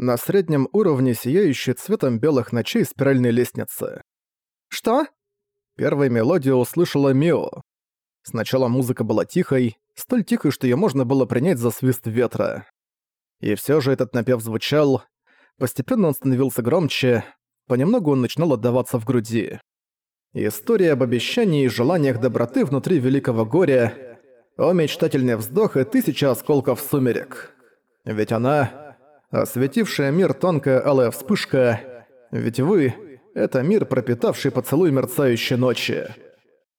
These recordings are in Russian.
на среднем уровне сияющей цветом белых ночей спиральной лестницы. «Что?» Первой мелодию услышала Мио. Сначала музыка была тихой, столь тихой, что её можно было принять за свист ветра. И всё же этот напев звучал, постепенно он становился громче, понемногу он начинал отдаваться в груди. История об обещании и желаниях доброты внутри великого горя, о мечтательный вздох и тысяча осколков сумерек. Ведь она, осветившая мир тонкая алая вспышка, ведь вы — это мир, пропитавший поцелуй мерцающей ночи.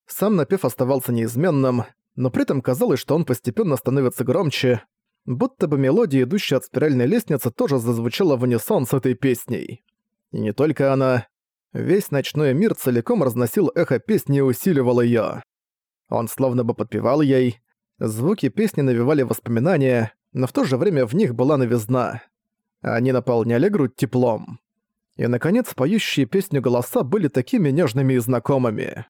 Сам напев оставался неизменным, но при этом казалось, что он постепенно становится громче, будто бы мелодия, идущая от спиральной лестницы, тоже зазвучала в унисон с этой песней. И не только она. Весь ночной мир целиком разносил эхо песни и усиливал её. Он словно бы подпевал ей. Звуки песни навевали воспоминания, но в то же время в них была новизна. Они наполняли грудь теплом. И, наконец, поющие песню голоса были такими нежными и знакомыми.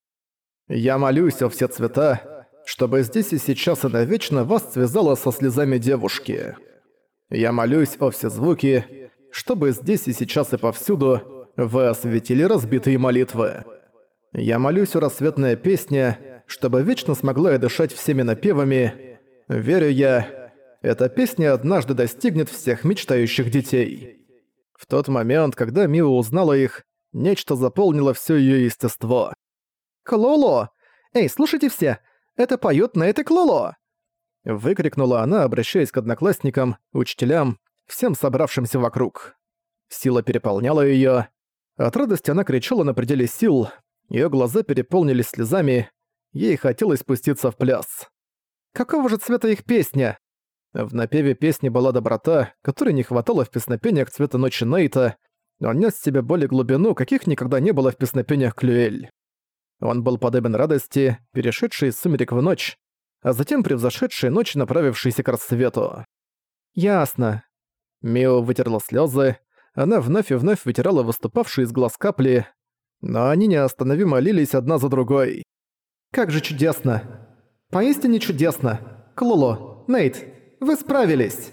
«Я молюсь о все цвета, чтобы здесь и сейчас и навечно вас связала со слезами девушки. Я молюсь о все звуки, чтобы здесь и сейчас и повсюду вы осветили разбитые молитвы. Я молюсь о рассветная песня, чтобы вечно смогла я дышать всеми напевами. Верю я, эта песня однажды достигнет всех мечтающих детей. В тот момент, когда Мио узнала их, нечто заполнило все ее естество. «Клоло! Эй, слушайте все! Это поет на этой Клоло!» Выкрикнула она, обращаясь к одноклассникам, учителям, всем собравшимся вокруг. Сила переполняла ее. От радости она кричала на пределе сил, ее глаза переполнились слезами, ей хотелось спуститься в пляс. «Какого же цвета их песня?» В напеве песни была доброта, которой не хватало в песнопениях цвета ночи Нейта, он нес в себе более глубину, каких никогда не было в песнопениях Клюэль. Он был подобен радости, перешедшей из сумерек в ночь, а затем превзошедшей ночь, направившейся к рассвету. «Ясно». Мио вытерла слезы, она вновь и вновь вытирала выступавшие из глаз капли, но они неостановимо лились одна за другой. «Как же чудесно! Поистине чудесно! Клоло, Нейт, вы справились!»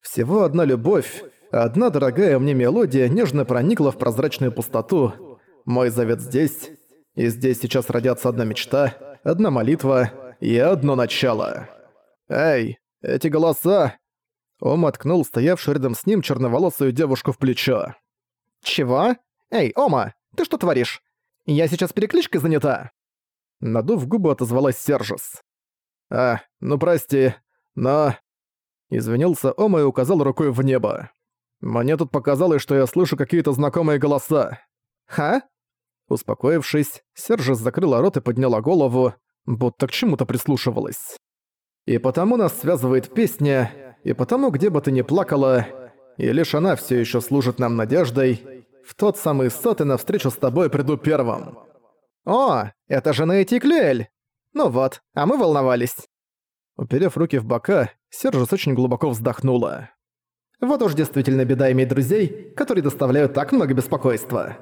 Всего одна любовь, одна дорогая мне мелодия нежно проникла в прозрачную пустоту. Мой завет здесь, и здесь сейчас родятся одна мечта, одна молитва и одно начало. «Эй, эти голоса!» Ома ткнул стоявшую рядом с ним черноволосую девушку в плечо. «Чего? Эй, Ома, ты что творишь? Я сейчас перекличкой занята!» Надув губы, отозвалась Сержис. «А, ну прости, но...» Извинился Ома и указал рукой в небо. «Мне тут показалось, что я слышу какие-то знакомые голоса». «Ха?» Успокоившись, Сержис закрыла рот и подняла голову, будто к чему-то прислушивалась. «И потому нас связывает песня, и потому, где бы ты ни плакала, и лишь она все еще служит нам надеждой, в тот самый сад и навстречу с тобой приду первым». «О, это же Нейти Клюэль! Ну вот, а мы волновались». Уперев руки в бока, Сержис очень глубоко вздохнула. «Вот уж действительно беда иметь друзей, которые доставляют так много беспокойства».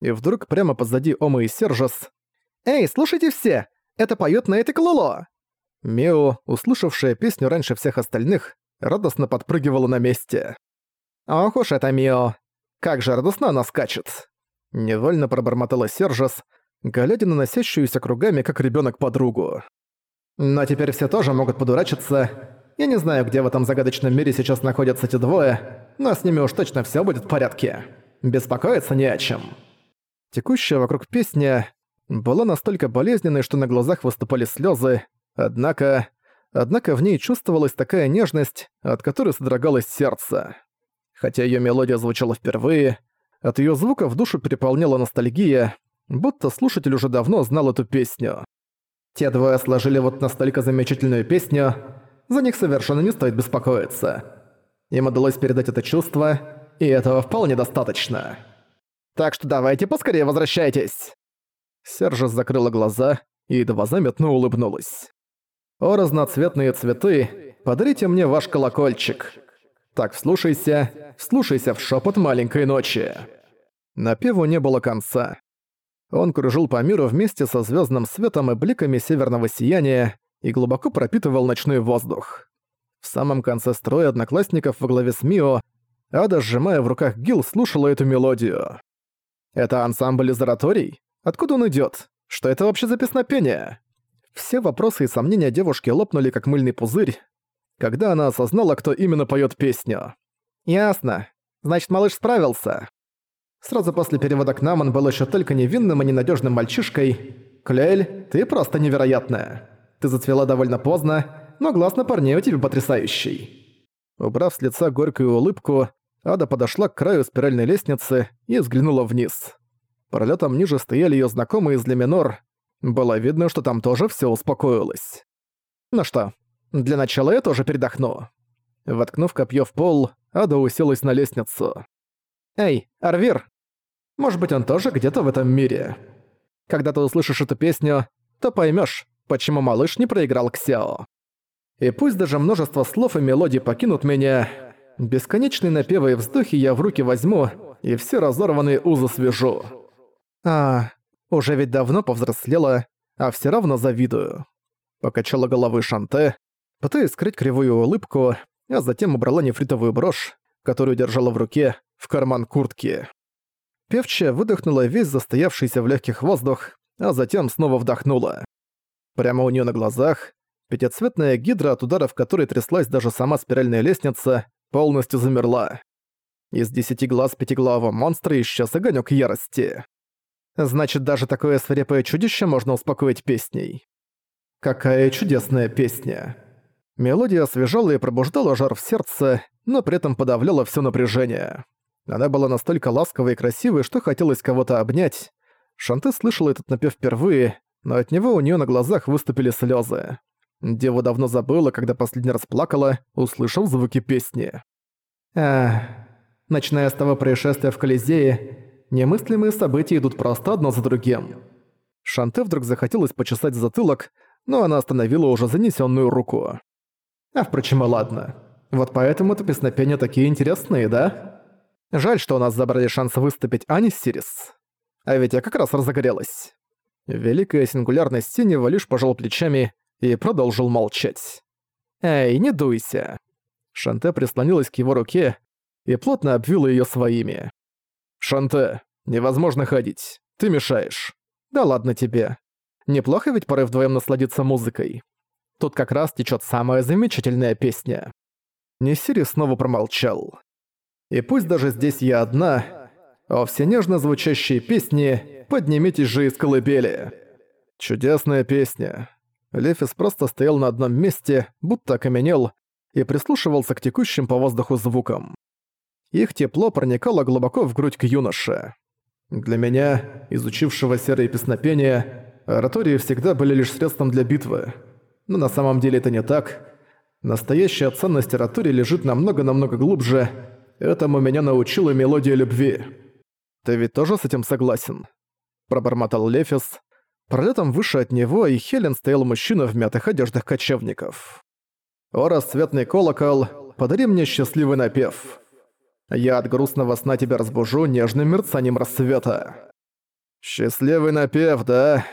И вдруг прямо позади Омы и Сержис... «Эй, слушайте все! Это поёт Нейти Клоло!» Мео, услышавшая песню раньше всех остальных, радостно подпрыгивала на месте. «Ох уж это Мио! Как же радостно она скачет!» Невольно пробормотала Сержас, глядя на носящуюся кругами, как ребенок подругу. «Но теперь все тоже могут подурачиться. Я не знаю, где в этом загадочном мире сейчас находятся эти двое, но с ними уж точно все будет в порядке. Беспокоиться не о чем». Текущая вокруг песня была настолько болезненной, что на глазах выступали слезы, однако... Однако в ней чувствовалась такая нежность, от которой содрогалось сердце. Хотя ее мелодия звучала впервые, от ее звука в душу переполняла ностальгия, будто слушатель уже давно знал эту песню. Те двое сложили вот настолько замечательную песню, за них совершенно не стоит беспокоиться. Им удалось передать это чувство, и этого вполне достаточно. Так что давайте поскорее возвращайтесь. Сержа закрыла глаза и едва заметно улыбнулась. «О, разноцветные цветы, подарите мне ваш колокольчик. Так, вслушайся, вслушайся в шепот маленькой ночи. Напеву не было конца. Он кружил по миру вместе со звездным светом и бликами северного сияния и глубоко пропитывал ночной воздух. В самом конце строя одноклассников во главе с Мио Ада, сжимая в руках гил, слушала эту мелодию. «Это ансамбль из ораторий? Откуда он идёт? Что это вообще за песнопение?» Все вопросы и сомнения девушки лопнули, как мыльный пузырь, когда она осознала, кто именно поёт песню. «Ясно. Значит, малыш справился». Сразу после перевода к нам он был ещё только невинным и ненадёжным мальчишкой. «Клель, ты просто невероятная. Ты зацвела довольно поздно, но глаз на парней у тебя потрясающий». Убрав с лица горькую улыбку, Ада подошла к краю спиральной лестницы и взглянула вниз. Пролетом ниже стояли её знакомые из Леминор. Было видно, что там тоже всё успокоилось. Ну что, для начала я тоже передохну. Воткнув копье в пол, Ада уселась на лестницу. «Эй, Арвир! Может быть, он тоже где-то в этом мире. Когда ты услышишь эту песню, то поймешь, почему малыш не проиграл Ксяо. И пусть даже множество слов и мелодий покинут меня, бесконечные напевы и вздохи я в руки возьму и все разорванные узы свяжу. А, уже ведь давно повзрослела, а все равно завидую. Покачала головой Шанте, пытаясь скрыть кривую улыбку, а затем убрала нефритовую брошь, которую держала в руке, в карман куртки. Певчая выдохнула весь застоявшийся в легких воздух, а затем снова вдохнула. Прямо у нее на глазах пятицветная гидра, от ударов которой тряслась даже сама спиральная лестница, полностью замерла. Из десяти глаз пятиглавого монстра исчез огонек ярости. Значит, даже такое свирепое чудище можно успокоить песней. Какая чудесная песня. Мелодия освежала и пробуждала жар в сердце, но при этом подавляла все напряжение. Она была настолько ласковой и красивой, что хотелось кого-то обнять. Шанте слышала этот напев впервые, но от него у нее на глазах выступили слезы. Дева давно забыла, когда последний раз плакала, услышав звуки песни. Ах, начиная с того происшествия в Колизее, немыслимые события идут просто одно за другим. Шанте вдруг захотелось почесать затылок, но она остановила уже занесенную руку. А впрочем, и ладно. Вот поэтому это песнопения такие интересные, да? Жаль, что у нас забрали шанс выступить Ани Сирис. А ведь я как раз разогрелась. Великая сингулярность синего лишь пожал плечами и продолжил молчать. «Эй, не дуйся!» Шанте прислонилась к его руке и плотно обвила её своими. «Шанте, невозможно ходить. Ты мешаешь». «Да ладно тебе. Неплохо ведь порой вдвоем насладиться музыкой. Тут как раз течет самая замечательная песня». Несири снова промолчал. «И пусть даже здесь я одна, а все нежно звучащие песни «Поднимитесь же из колыбели». Чудесная песня. Лефис просто стоял на одном месте, будто окаменел, и прислушивался к текущим по воздуху звукам. Их тепло проникало глубоко в грудь к юноше. Для меня, изучившего серые песнопения, оратории всегда были лишь средством для битвы. Но на самом деле это не так. Настоящая ценность оратории лежит намного-намного глубже. Этому меня научила мелодия любви. Ты ведь тоже с этим согласен? Пробормотал Лефис. Пролетом выше от него и Хелен стоял мужчина в мятых одеждах кочевников. «О, расцветный колокол, подари мне счастливый напев. Я от грустного сна тебя разбужу нежным мерцанием рассвета». «Счастливый напев, да?»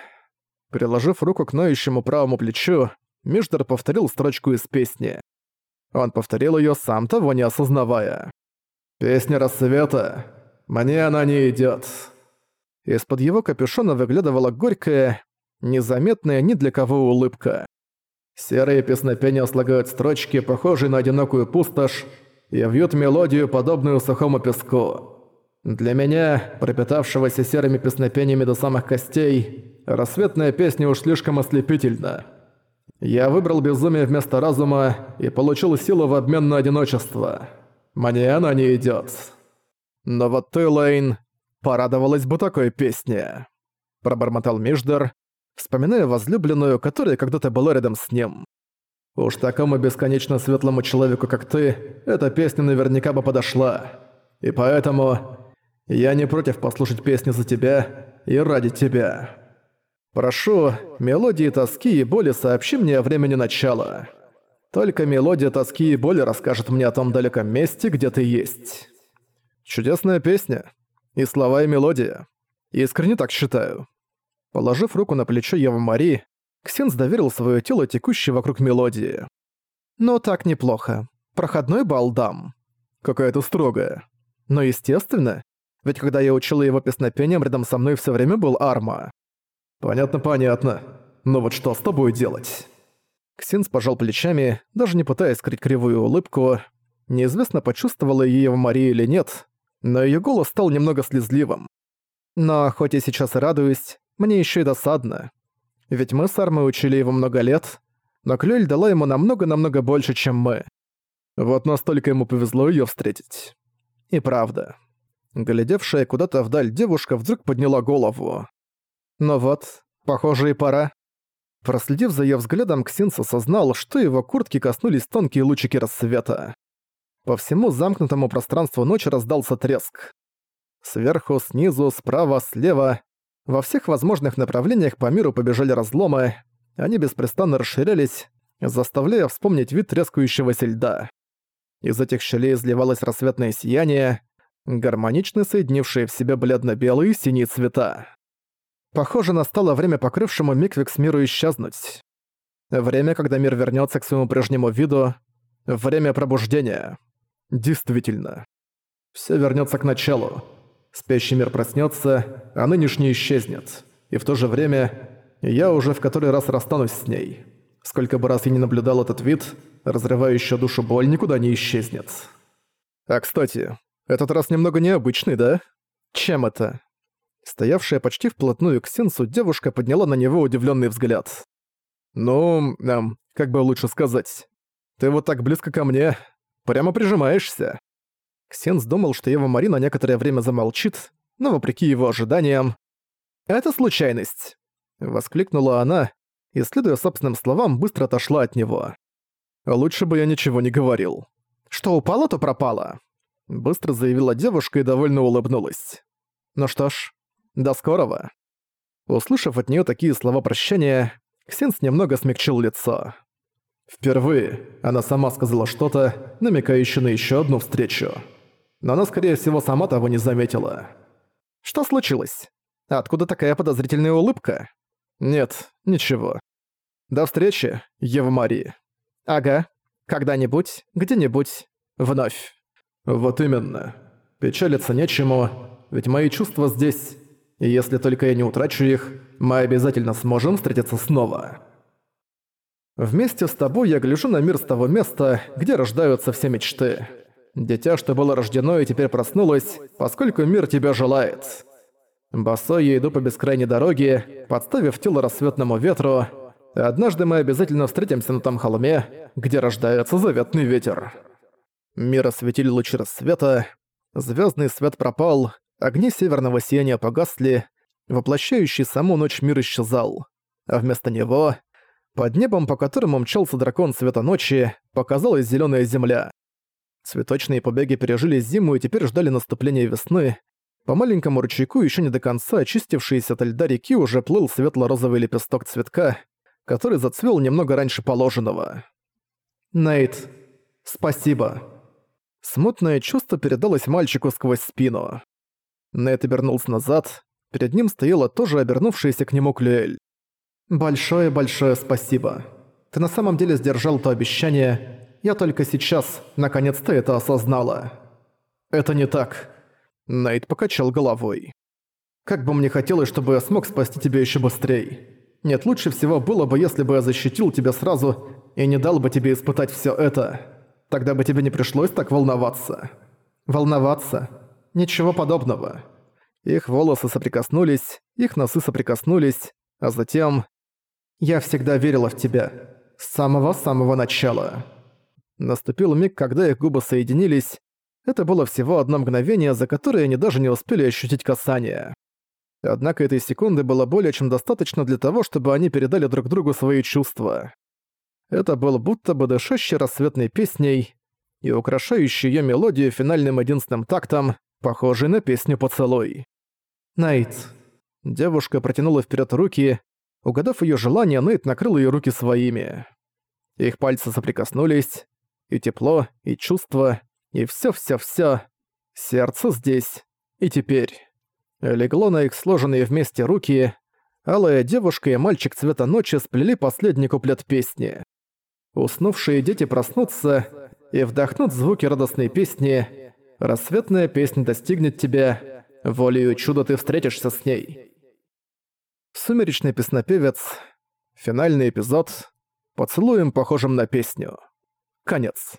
Приложив руку к ноющему правому плечу, Миждер повторил строчку из песни. Он повторил её сам того не осознавая. «Песня рассвета. Мне она не идёт». Из-под его капюшона выглядывала горькая, незаметная ни для кого улыбка. Серые песнопения слагают строчки, похожие на одинокую пустошь, и вьют мелодию, подобную сухому песку. Для меня, пропитавшегося серыми песнопениями до самых костей, рассветная песня уж слишком ослепительна. Я выбрал безумие вместо разума и получил силу в обмен на одиночество. Мне она не идёт. Но вот ты, Лейн, порадовалась бы такой песне. Пробормотал Миждер, вспоминая возлюбленную, которая когда-то была рядом с ним. Уж такому бесконечно светлому человеку, как ты, эта песня наверняка бы подошла. И поэтому я не против послушать песни за тебя и ради тебя. Прошу, мелодии тоски и боли сообщи мне о времени начала. Только мелодия тоски и боли расскажет мне о том далеком месте, где ты есть. Чудесная песня. И слова, и мелодия. Искренне так считаю. Положив руку на плечо Евы Мари, Ксенс доверил свое тело текущей вокруг мелодии. «Но так неплохо. Проходной балдам. какая-то строгая. Но естественно, ведь когда я учила его песнопением, рядом со мной все время был Арма. Понятно, понятно. Но вот что с тобой делать? Ксинс пожал плечами, даже не пытаясь скрыть кривую улыбку. Неизвестно, почувствовала ее Мария или нет, но ее голос стал немного слезливым. Но хоть я сейчас и радуюсь, мне еще и досадно. Ведь мы с Армой учили его много лет, но Клюэль дала ему намного-намного больше, чем мы. Вот настолько ему повезло ее встретить. И правда. Глядевшая куда-то вдаль девушка вдруг подняла голову. Ну вот, похоже и пора. Проследив за её взглядом, Ксинс осознал, что его куртки коснулись тонкие лучики рассвета. По всему замкнутому пространству ночи раздался треск. Сверху, снизу, справа, слева. Во всех возможных направлениях по миру побежали разломы, они беспрестанно расширялись, заставляя вспомнить вид трескающегося льда. Из этих щелей изливалось рассветное сияние, гармонично соединившее в себе бледно-белые и синие цвета. Похоже, настало время покрывшему Миквикс миру исчезнуть. Время, когда мир вернется к своему прежнему виду. Время пробуждения. Действительно. Все вернется к началу. Спящий мир проснется, а нынешний исчезнет. И в то же время я уже в который раз расстанусь с ней. Сколько бы раз я не наблюдал этот вид, разрывающая душу боль никуда не исчезнет. А кстати, этот раз немного необычный, да? Чем это? Стоявшая почти вплотную к Синсу, девушка подняла на него удивленный взгляд. «Ну, эм, как бы лучше сказать. Ты вот так близко ко мне, прямо прижимаешься». Ксенс думал, что его Марина некоторое время замолчит, но вопреки его ожиданиям... «Это случайность. Воскликнула она и, следуя собственным словам, быстро отошла от него. «Лучше бы я ничего не говорил. Что упало, то пропало», — быстро заявила девушка и довольно улыбнулась. «Ну что ж, до скорого». Услышав от нее такие слова прощания, Ксенс немного смягчил лицо. Впервые она сама сказала что-то, намекающее на еще одну встречу. Но она, скорее всего, сама того не заметила. «Что случилось? Откуда такая подозрительная улыбка?» «Нет, ничего. До встречи, Ева Мария». «Ага. Когда-нибудь, где-нибудь, вновь». «Вот именно. Печалиться нечему, ведь мои чувства здесь, и если только я не утрачу их, мы обязательно сможем встретиться снова». Вместе с тобой я гляжу на мир с того места, где рождаются все мечты. Дитя, что было рождено и теперь проснулось, поскольку мир тебя желает. Босой я иду по бескрайней дороге, подставив тело рассветному ветру. Однажды мы обязательно встретимся на том холме, где рождается заветный ветер. Мир осветили лучи рассвета, звездный свет пропал, огни северного сияния погасли, воплощающий саму ночь мир исчезал. А вместо него, под небом, по которому мчался дракон света ночи, показалась зеленая земля. Цветочные побеги пережили зиму и теперь ждали наступления весны, по маленькому ручейку, еще не до конца очистившийся от льда реки, уже плыл светло-розовый лепесток цветка, который зацвел немного раньше положенного. «Нейт, спасибо». Смутное чувство передалось мальчику сквозь спину. Нейт обернулся назад, перед ним стояла тоже обернувшаяся к нему Клюэль. «Большое-большое спасибо. Ты на самом деле сдержал то обещание. Я только сейчас, наконец-то, это осознала». «Это не так. Найт покачал головой. «Как бы мне хотелось, чтобы я смог спасти тебя еще быстрее. Нет, лучше всего было бы, если бы я защитил тебя сразу и не дал бы тебе испытать все это. Тогда бы тебе не пришлось так волноваться». «Волноваться? Ничего подобного». Их волосы соприкоснулись, их носы соприкоснулись, а затем... «Я всегда верила в тебя. С самого-самого начала». Наступил миг, когда их губы соединились, это было всего одно мгновение, за которое они даже не успели ощутить касание. Однако этой секунды было более чем достаточно для того, чтобы они передали друг другу свои чувства. Это был будто бы дышащий рассветной песней и украшающий ее мелодию финальным единственным тактом, похожий на песню «Поцелуй». «Найт». Девушка протянула вперед руки. Угадав ее желание, Нейт накрыл ее руки своими. Их пальцы соприкоснулись, и тепло, и чувство, и всё-всё-всё. Сердце здесь. И теперь. Легло на их сложенные вместе руки. Алая девушка и мальчик цвета ночи сплели последний куплет песни. Уснувшие дети проснутся, и вдохнут звуки радостной песни. Рассветная песня достигнет тебя, волею чуда ты встретишься с ней. Сумеречный песнопевец. Финальный эпизод. Поцелуем, похожим на песню. Конец.